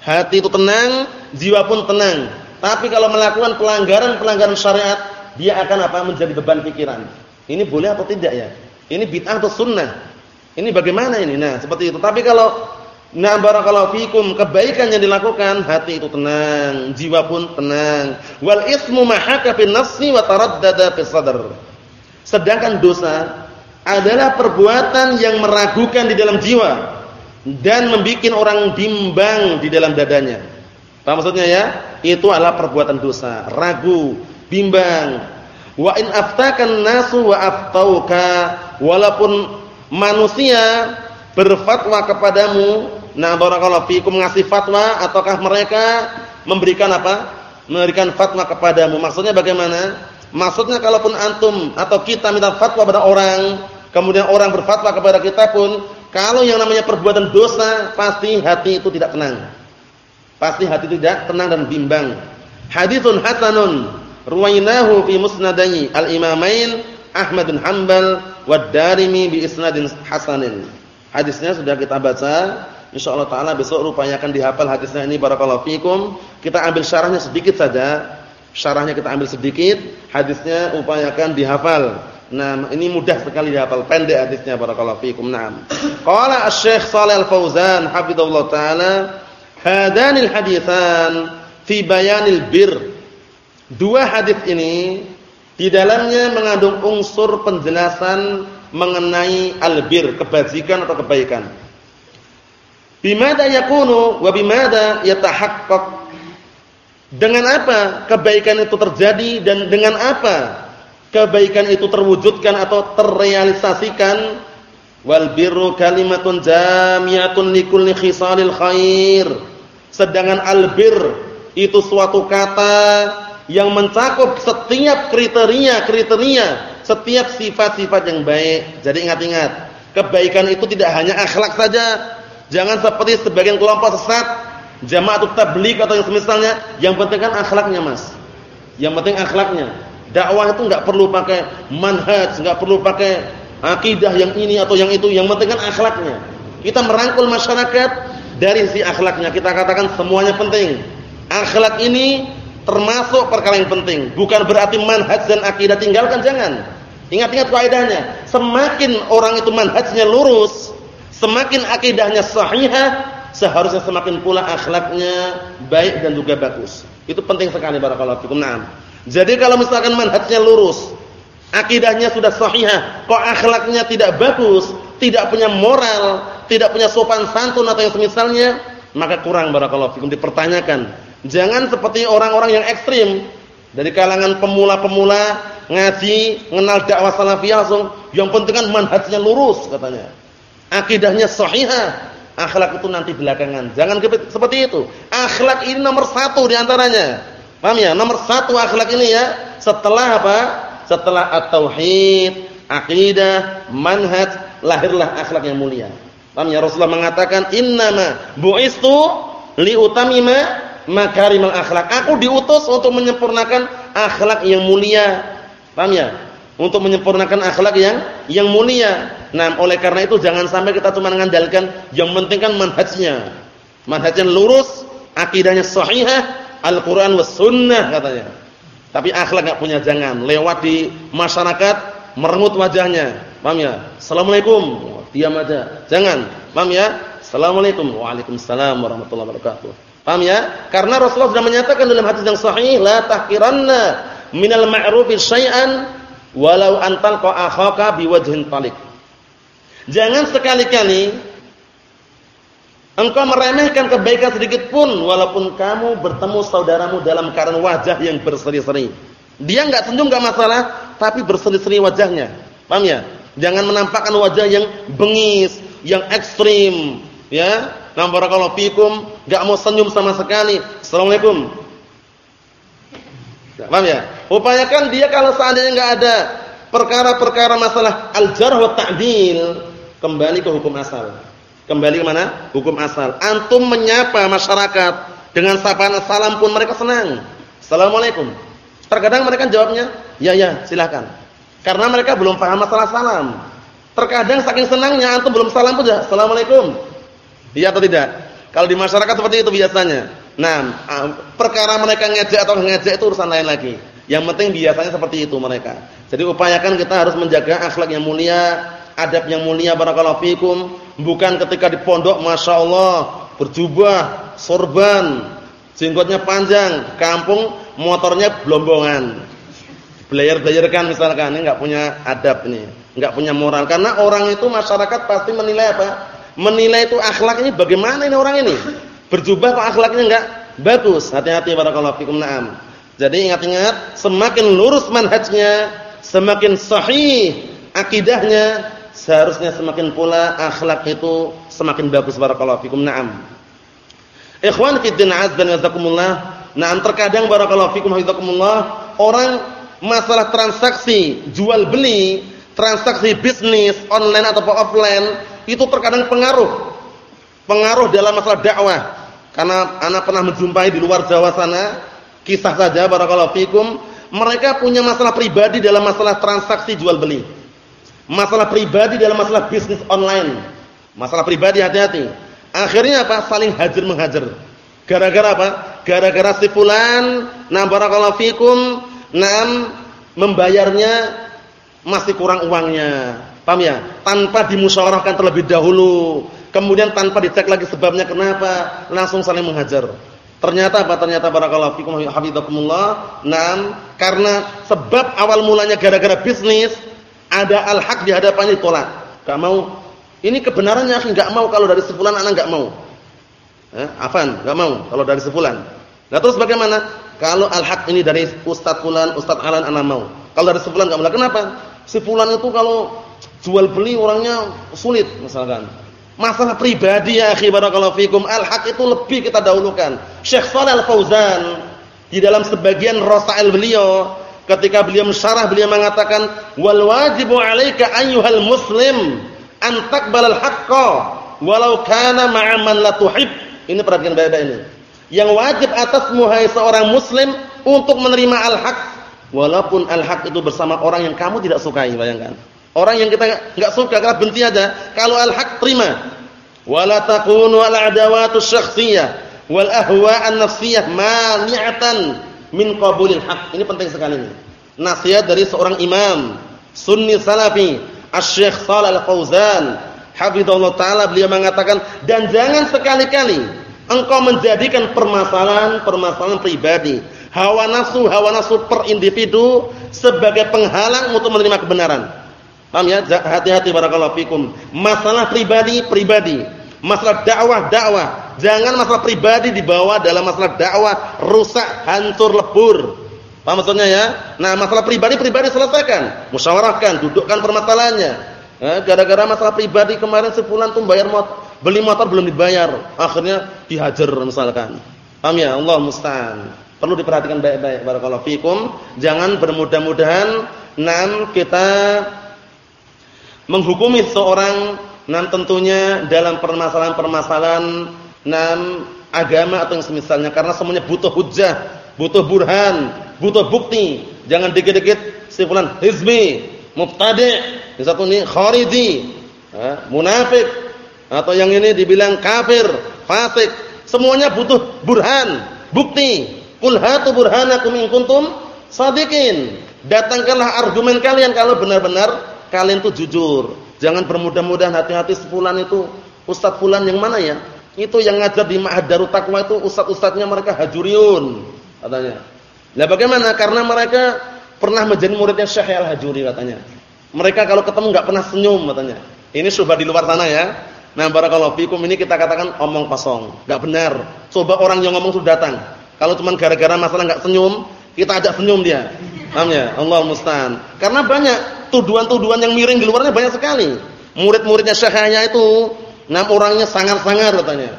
Hati itu tenang, jiwa pun tenang. Tapi kalau melakukan pelanggaran-pelanggaran syariat, dia akan apa? menjadi beban pikiran. Ini boleh atau tidak ya? Ini bid'ah atau sunnah? Ini bagaimana ini? Nah, seperti itu. Tapi kalau Nah barakallahu fikum kebaikan yang dilakukan hati itu tenang, jiwa pun tenang. Wal ismu mahaka fi nafsi wa taraddada fi sadr. Sedangkan dosa adalah perbuatan yang meragukan di dalam jiwa dan membuat orang bimbang di dalam dadanya. Apa maksudnya ya? Itu adalah perbuatan dosa, ragu, bimbang. Wa in aftakan nasu wa aftauka walaupun manusia berfatwa kepadamu Nah, barakallahu fikum ngasih fatwa ataukah mereka memberikan apa? Memberikan fatwa kepadamu. Maksudnya bagaimana? Maksudnya kalaupun antum atau kita minta fatwa pada orang, kemudian orang berfatwa kepada kita pun, kalau yang namanya perbuatan dosa, pasti hati itu tidak tenang. Pasti hati tidak tenang dan bimbang. Haditsun hasanun ruwainahu fi musnadai al-imamain Ahmad bin Hanbal wa Darimi bi isnadin hasanin. Hadisnya sudah kita baca Insyaallah taala besok rupanya akan dihafal hadisnya ini barakallahu fikum. Kita ambil syarahnya sedikit saja. Syarahnya kita ambil sedikit, hadisnya upayakan dihafal. Nah, ini mudah sekali dihafal, pendek hadisnya barakallahu fikum. Naam. Qala Asy-Syaikh Shalih Al-Fauzan hafizallahu taala, hadanil haditsan fi bayanil bir. Dua hadis ini di dalamnya mengandung unsur penjelasan mengenai albir, kebajikan atau kebaikan. Bimada yakunu wa bimada yatahaqqaq? Dengan apa kebaikan itu terjadi dan dengan apa kebaikan itu terwujudkan atau terrealisasikan? Wal birru kalimatun jami'atun likulli khisalil khair. Sedangkan albir itu suatu kata yang mencakup setiap kriteria-kriteria, setiap sifat-sifat yang baik. Jadi ingat-ingat, kebaikan itu tidak hanya akhlak saja, Jangan seperti sebagian kelompok sesat, jamaah tabligh atau yang semisalnya, yang penting kan akhlaknya, Mas. Yang penting akhlaknya. Dakwah itu enggak perlu pakai manhaj, enggak perlu pakai akidah yang ini atau yang itu, yang penting kan akhlaknya. Kita merangkul masyarakat dari si akhlaknya. Kita katakan semuanya penting. Akhlak ini termasuk perkara yang penting. Bukan berarti manhaj dan akidah tinggalkan jangan. Ingat-ingat kaidahnya. Semakin orang itu manhajnya lurus, Semakin akidahnya sahihah, seharusnya semakin pula akhlaknya baik dan juga bagus. Itu penting sekali barakallahu fikum. Naam. Jadi kalau misalkan manhajnya lurus, akidahnya sudah sahihah, kok akhlaknya tidak bagus, tidak punya moral, tidak punya sopan santun atau yang semisalnya, maka kurang barakallahu fikum dipertanyakan. Jangan seperti orang-orang yang ekstrim dari kalangan pemula-pemula ngaji, mengenal dakwah salafiyah langsung yang penting kan manhajnya lurus katanya akidahnya sahihah, akhlak itu nanti belakangan. Jangan seperti itu. Akhlak ini nomor satu di antaranya. Paham ya? Nomor satu akhlak ini ya. Setelah apa? Setelah at-tauhid, akidah, manhaj, lahirlah akhlak yang mulia. Paham ya? Rasulullah mengatakan, "Innama bu'istu liutamima makarimal akhlak." Aku diutus untuk menyempurnakan akhlak yang mulia. Paham ya? Untuk menyempurnakan akhlak yang yang mulia. Nah, oleh karena itu jangan sampai kita cuma mengandalkan yang penting kan manhajnya. Manhajnya lurus, akidahnya sahihah, Al-Qur'an was sunnah katanya. Tapi akhlak enggak punya jangan. Lewat di masyarakat merengut wajahnya. Paham ya? Assalamualaikum. Diam aja. Jangan. Paham ya? Assalamualaikum. Waalaikumsalam warahmatullahi wabarakatuh. Paham ya? Karena Rasulullah sudah menyatakan dalam hadis yang sahih, la tahqiranna minal ma'rufi syai'an walau antal akhaka biwajhin talik. Jangan sekali-kali engkau meremehkan kebaikan sedikit pun walaupun kamu bertemu saudaramu dalam keadaan wajah yang berseri-seri. Dia enggak senyum enggak masalah, tapi berseri-seri wajahnya. Paham ya? Jangan menampakkan wajah yang bengis, yang ekstrim, ya. Nah, barakallahu fikum, enggak mau senyum sama sekali. Assalamualaikum. Paham ya? Upayakan dia kalau seandainya enggak ada perkara-perkara masalah al-jarh wa ta'dil, kembali ke hukum asal. Kembali ke mana? Hukum asal. Antum menyapa masyarakat dengan sapaan salam pun mereka senang. Assalamualaikum. Terkadang mereka jawabnya, "Ya ya, silakan." Karena mereka belum paham masalah salam. Terkadang saking senangnya antum belum salam pun sudah, "Assalamualaikum." Iya atau tidak? Kalau di masyarakat seperti itu biasanya. Nah, perkara mereka ngejek atau ngejek itu urusan lain lagi. Yang penting biasanya seperti itu mereka. Jadi upayakan kita harus menjaga akhlak yang mulia, adab yang mulia barakallahu fikum, bukan ketika di pondok Masya Allah berjubah, sorban, jenggotnya panjang, kampung motornya belombongan. Belajar-belajarkan misalkan ini enggak punya adab ini, enggak punya moral karena orang itu masyarakat pasti menilai apa? Menilai itu akhlaknya bagaimana ini orang ini? Berjubah kok akhlaknya enggak bagus. Hati-hati barakallahu fikum. Naam. Jadi ingat-ingat, semakin lurus manhajnya, semakin sahih akidahnya, seharusnya semakin pula akhlak itu semakin bagus barakallahu fikum. Naam. Ikhwan fi din azza wa jazakumullah. Naam terkadang barakallahu fikum hafizakumullah, orang masalah transaksi jual beli, transaksi bisnis online atau offline itu terkadang pengaruh. Pengaruh dalam masalah dakwah. Karena anak pernah menjumpai di luar Jawa sana, Kisah saja barakallahu fikum, mereka punya masalah pribadi dalam masalah transaksi jual beli. Masalah pribadi dalam masalah bisnis online. Masalah pribadi hati-hati. Akhirnya apa? Saling hajar menghajar. Gara-gara apa? Gara-gara si fulan, nah barakallahu fikum, nam membayarnya masih kurang uangnya. Paham ya? Tanpa dimusyawarahkan terlebih dahulu. Kemudian tanpa dicek lagi sebabnya kenapa, langsung saling menghajar. Ternyata apa? Ternyata barakallahu fikum hafizakumullah. Naam, karena sebab awal mulanya gara-gara bisnis, ada al-haq di hadapannya ditolak. Enggak mau. Ini kebenarannya enggak mau kalau dari sebulan anak enggak mau. Eh, afan, enggak mau kalau dari sebulan. Nah, terus bagaimana? Kalau al-haq ini dari Ustaz fulan, Ustaz alan anak mau. Kalau dari sebulan enggak mau. Kenapa? Si fulan itu kalau jual beli orangnya sulit misalkan. Masalah pribadi ya akhi barakallahu fikum. Al-haq itu lebih kita dahulukan. Syekh Shalal Fauzan di dalam sebagian rasail beliau ketika beliau mensyarah beliau mengatakan wal wajibu 'alaika ayyuhal muslim an taqbalal haqqa walau kana ma'a man la tuhib. Ini perhatikan baik-baik ini. Yang wajib atasmu hai seorang muslim untuk menerima al-haq walaupun al-haq itu bersama orang yang kamu tidak sukai, bayangkan. Orang yang kita enggak suka karena benci aja. Kalau al-haq terima. Wala takunu al-adawatu syakhsiyah wal ahwa an-nafsiyah mani'atan min qabulil haq. Ini penting sekali ini. Nasihat dari seorang imam sunni salafi, Asy-Syaikh Shalal Al-Fauzan, hafizallahu taala beliau mengatakan dan jangan sekali-kali engkau menjadikan permasalahan-permasalahan pribadi, hawa nafsu, hawa nafsu per individu sebagai penghalang untuk menerima kebenaran. Paham ya? Hati-hati barakallahu fikum. Masalah pribadi-pribadi, masalah dakwah-dakwah. Jangan masalah pribadi dibawa dalam masalah dakwah rusak, hancur, lebur. Paham maksudnya ya? Nah, masalah pribadi-pribadi selesaikan, musyawarahkan, dudukkan permasalahannya. Eh, gara-gara masalah pribadi kemarin sebulan tuh bayar motor, beli motor belum dibayar, akhirnya dihajar misalkan. Paham ya? Allah musta'an. Perlu diperhatikan baik-baik barakallahu fikum. Jangan bermudah-mudahan nam kita menghukumi seorang nan tentunya dalam permasalahan-permasalahan nan agama atau yang semisalnya karena semuanya butuh hujjah, butuh burhan, butuh bukti. Jangan dikit-dikit si fulan hizbi, mubtadi', yang satu ini khariji, munafik atau yang ini dibilang kafir, fasik. Semuanya butuh burhan, bukti. Qul hatu burhanakum in kuntum shadiqin. Datangkanlah argumen kalian kalau benar-benar kalian tuh jujur. Jangan bermudah-mudahan hati-hati sepulan itu ustaz fulan yang mana ya? Itu yang ngajar di Ma'had Darut Taqwa itu ustaz-ustaznya mereka hajuriun katanya. Lah bagaimana? Karena mereka pernah menjadi muridnya Syekh Al-Hajuri katanya. Mereka kalau ketemu enggak pernah senyum katanya. Ini syubhat di luar sana ya. Nah, barakallahu fikum ini kita katakan omong kosong, enggak benar. Coba orang yang ngomong sudah datang. Kalau cuma gara-gara masalah enggak senyum, kita ajak senyum dia. Paham ya? Allah musta'an. Karena banyak tuduhan-tuduhan yang miring di luarnya banyak sekali. Murid-muridnya syekhnya itu enam orangnya sangar-sangar katanya.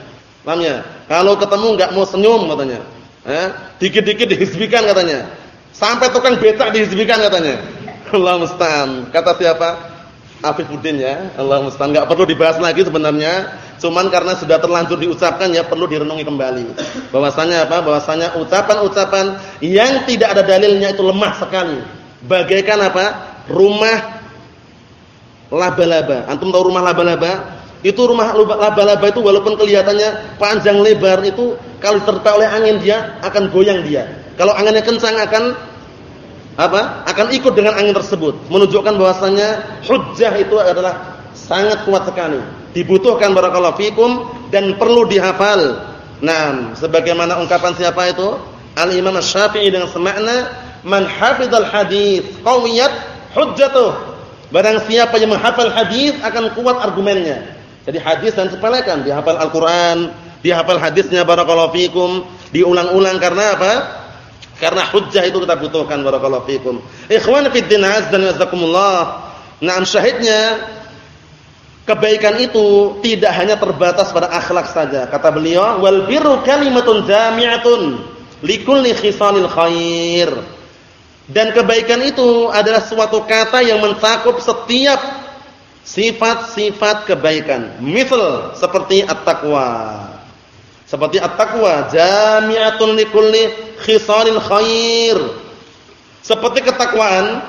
Paham ya? Kalau ketemu enggak mau senyum katanya. Eh, dikit-dikit dihizbikan katanya. Sampai tukang becak dihizbikan katanya. <laughs> Allah musta'an. Kata siapa? Afifuddin ya. Allah musta'an. Enggak perlu dibahas lagi sebenarnya. Cuman karena sudah terlanjur diucapkan ya perlu direnungi kembali. Bahwasanya apa? Bahwasanya ucapan-ucapan yang tidak ada dalilnya itu lemah sekali. Bagaikan apa? Rumah laba-laba. Antum tahu rumah laba-laba? Itu rumah laba-laba itu walaupun kelihatannya panjang lebar itu kalau diterpa oleh angin dia akan goyang dia. Kalau anginnya kencang akan apa? Akan ikut dengan angin tersebut, menunjukkan bahwasannya hujjah itu adalah sangat kuat sekali. Dibutuhkan barakallahu fikum dan perlu dihafal. Nah, sebagaimana ungkapan siapa itu? Al-Imam Asy-Syafi'i dengan semakna man hafizal hadis qawiyat hujjatuh. Barang siapa yang menghafal hadis akan kuat argumennya. Jadi hadis dan sepelekan, dihafal Al-Qur'an, dihafal hadisnya barakallahu fikum, diulang-ulang karena apa? Karena hujjah itu kita butuhkan barakallahu fikum. Ikhwan fi din azza wa jazakumullah. Naam syahidnya kebaikan itu tidak hanya terbatas pada akhlak saja. Kata beliau, wal birru kalimatun jami'atun likulli khisalil khair. Dan kebaikan itu adalah suatu kata yang mencakup setiap sifat-sifat kebaikan. Misal seperti at-taqwa. Seperti at-taqwa jami'atun likulli khisalil khair. Seperti ketakwaan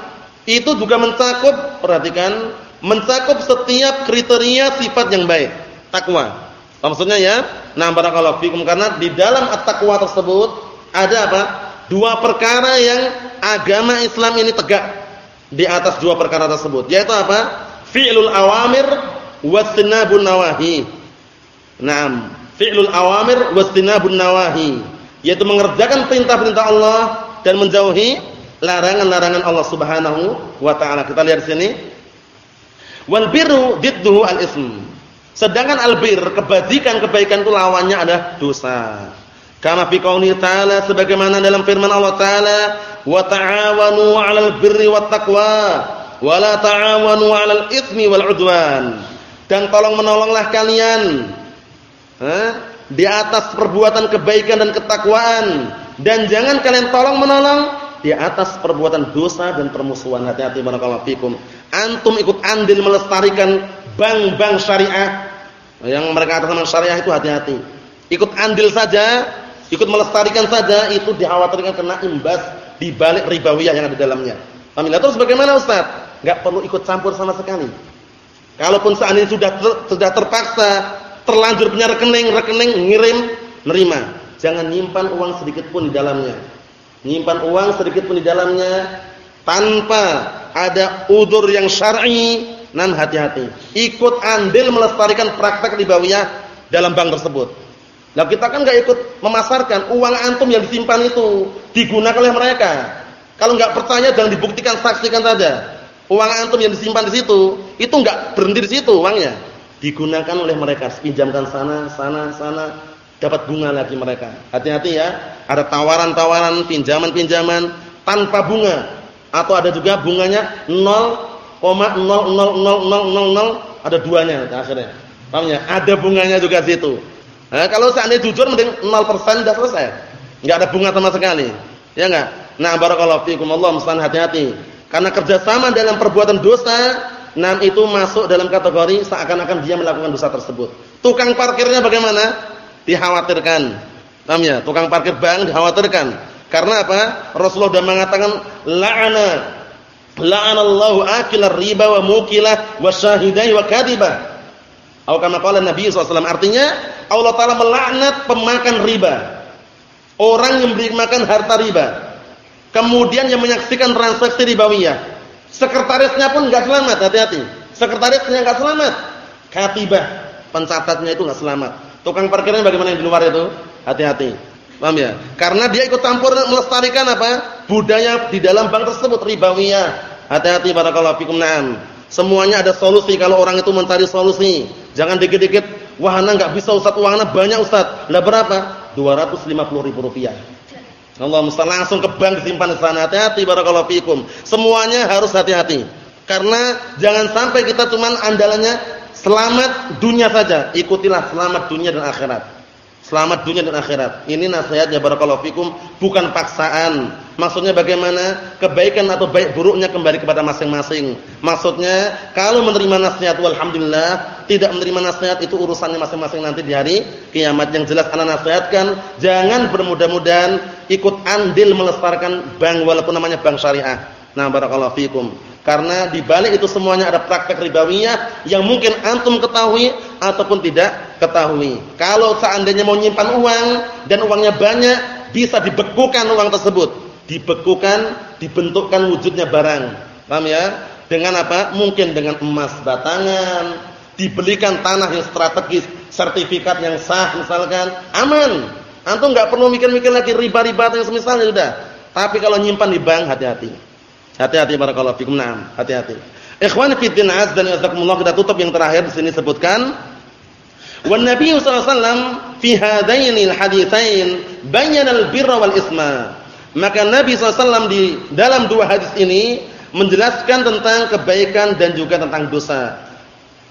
itu juga mencakup perhatikan mencakup setiap kriteria sifat yang baik. Takwa. Maksudnya ya, nah barakallahu fikum karena di dalam at-taqwa tersebut ada apa? Dua perkara yang agama Islam ini tegak di atas dua perkara tersebut. Yaitu apa? Fi'lul awamir wastinabun nawahi. Naam, fi'lul awamir wastinabun nawahi yaitu mengerjakan perintah-perintah Allah dan menjauhi larangan-larangan Allah Subhanahu wa taala. Kita lihat sini. Wal birru didduhu al-ism. Sedangkan albir, kebajikan, kebaikan itu lawannya adalah dosa. Kama fi ta'ala sebagaimana dalam firman Allah taala, "Wa ta'awanu 'alal birri wat taqwa, wa la ta'awanu 'alal itsmi wal 'udwan." Dan tolong menolonglah kalian. Hah? di atas perbuatan kebaikan dan ketakwaan dan jangan kalian tolong menolong di atas perbuatan dosa dan permusuhan. Hati-hati barakallahu fikum. Antum ikut andil melestarikan bank-bank syariah yang mereka atas nama syariah itu hati-hati. Ikut andil saja, ikut melestarikan saja itu dikhawatirkan kena imbas di balik ribawiyah yang ada di dalamnya. Paham Terus bagaimana Ustaz? Enggak perlu ikut campur sama sekali. Kalaupun seandainya sudah ter, sudah terpaksa terlanjur punya rekening, rekening ngirim, nerima. Jangan nyimpan uang sedikit pun di dalamnya. Nyimpan uang sedikit pun di dalamnya tanpa ada udur yang syar'i, nan hati-hati. Ikut andil melestarikan praktek ribawiyah dalam bank tersebut. Nah kita kan nggak ikut memasarkan uang antum yang disimpan itu digunakan oleh mereka. Kalau nggak percaya jangan dibuktikan saksikan saja. Uang antum yang disimpan di situ itu nggak berhenti di situ uangnya digunakan oleh mereka, pinjamkan sana, sana, sana, dapat bunga lagi mereka. Hati-hati ya, ada tawaran-tawaran, pinjaman-pinjaman tanpa bunga atau ada juga bunganya 0,00000 ada duanya akhirnya. Paham ya? Ada bunganya juga situ. Nah, kalau seandainya jujur mending 0% sudah selesai. Enggak ada bunga sama sekali. Ya enggak? Nah, barakallahu fiikum. Allah musta'an hati-hati. Karena kerjasama dalam perbuatan dosa Nam itu masuk dalam kategori seakan-akan dia melakukan dosa tersebut. Tukang parkirnya bagaimana? Dikhawatirkan. Paham ya? Tukang parkir bank dikhawatirkan. Karena apa? Rasulullah sudah mengatakan la'ana la'anallahu akilar riba wa mukilah wa syahidai wa kadibah. Atau kama qala Nabi SAW. Artinya Allah Taala melaknat pemakan riba. Orang yang beri makan harta riba. Kemudian yang menyaksikan transaksi ribawiyah Sekretarisnya pun enggak selamat, hati-hati. Sekretarisnya enggak selamat. Katibah, pencatatnya itu enggak selamat. Tukang parkirnya bagaimana yang di luar itu? Hati-hati. Paham ya? Karena dia ikut campur melestarikan apa? Budaya di dalam bank tersebut ribawiyah. Hati-hati barakallahu fikum. Naam. Semuanya ada solusi kalau orang itu mencari solusi. Jangan dikit-dikit, wahana enggak bisa Ustaz, wahana banyak Ustaz. Lah berapa? 250 ribu rupiah. Allah musta'an langsung ke bank disimpan di sana. Hati-hati barakallahu fikum. Semuanya harus hati-hati. Karena jangan sampai kita cuman andalannya selamat dunia saja. Ikutilah selamat dunia dan akhirat. Selamat dunia dan akhirat. Ini nasihatnya barakallahu fikum, bukan paksaan. Maksudnya bagaimana? Kebaikan atau baik buruknya kembali kepada masing-masing. Maksudnya kalau menerima nasihat walhamdulillah, tidak menerima nasihat itu urusannya masing-masing nanti di hari kiamat. Yang jelas ana nasihatkan, jangan bermudah-mudahan ikut andil melestarikan bank walaupun namanya bank syariah. Nah, barakallahu fikum. Karena di balik itu semuanya ada praktek ribawiyah yang mungkin antum ketahui ataupun tidak ketahui. Kalau seandainya mau nyimpan uang dan uangnya banyak, bisa dibekukan uang tersebut. Dibekukan dibentukkan wujudnya barang. Paham ya? Dengan apa? Mungkin dengan emas batangan, dibelikan tanah yang strategis, sertifikat yang sah misalkan, aman. Antum enggak perlu mikir-mikir lagi riba-riba yang semisalnya sudah. Tapi kalau nyimpan di bank hati-hati. Hati-hati barakallahu fikum. Naam, hati-hati. Ikhwan fi din az dan jazakumullah kita tutup yang terakhir di sini sebutkan Wan Nabi sallallahu alaihi wasallam fi hadainil haditsain bayyana al-birra wal isma. Maka Nabi SAW di dalam dua hadis ini menjelaskan tentang kebaikan dan juga tentang dosa.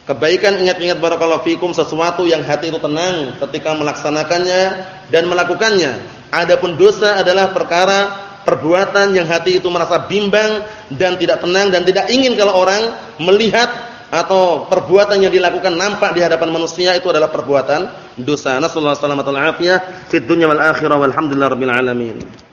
Kebaikan ingat-ingat barakallahu fikum sesuatu yang hati itu tenang ketika melaksanakannya dan melakukannya. Adapun dosa adalah perkara perbuatan yang hati itu merasa bimbang dan tidak tenang dan tidak ingin kalau orang melihat atau perbuatan yang dilakukan nampak di hadapan manusia itu adalah perbuatan dosa. Nasallahu alaihi wasallam fid dunya wal akhirah walhamdulillahirabbil alamin.